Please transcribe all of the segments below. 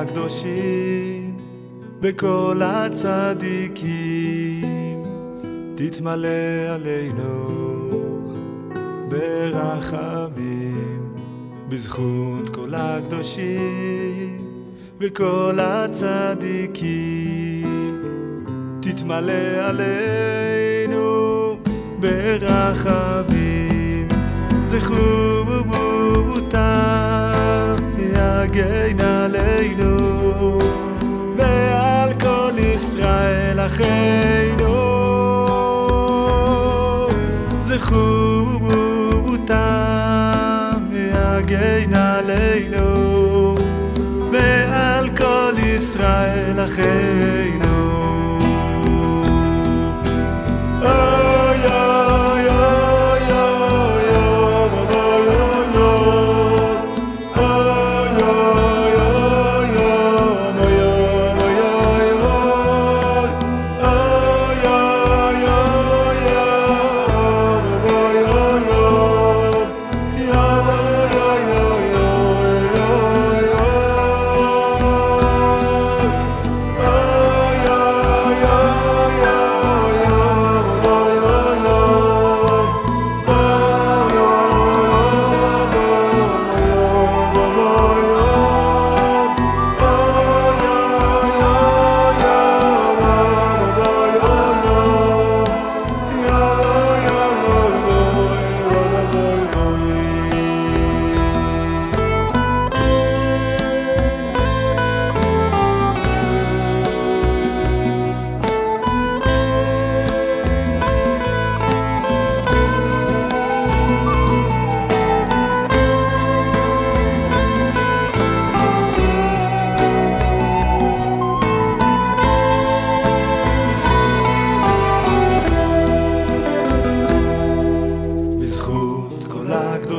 הקדושים וכל הצדיקים. תתמלא עלינו ברחמים בזכות כל הקדושים וכל הצדיקים. תתמלא עלינו ברחמים זכו ובותם יגן מלאכינו זכו אותם להגן עלינו מעל כל ישראל אחינו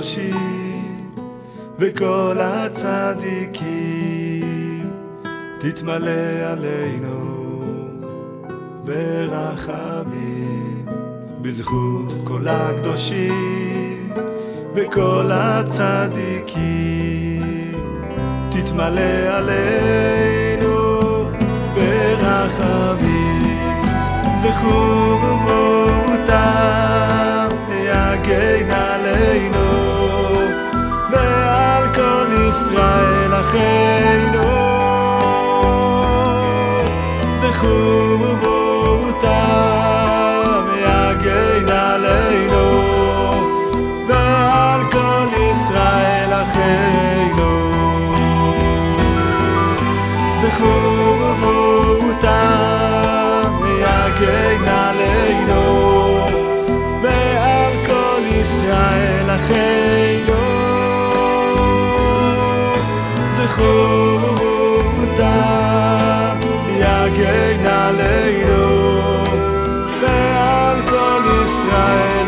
הקדושים וכל הצדיקים תתמלא עלינו ברחמים. בזכות כל הקדושים וכל הצדיקים תתמלא עלינו ברחמים. זכו אחינו זכו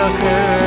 אחרת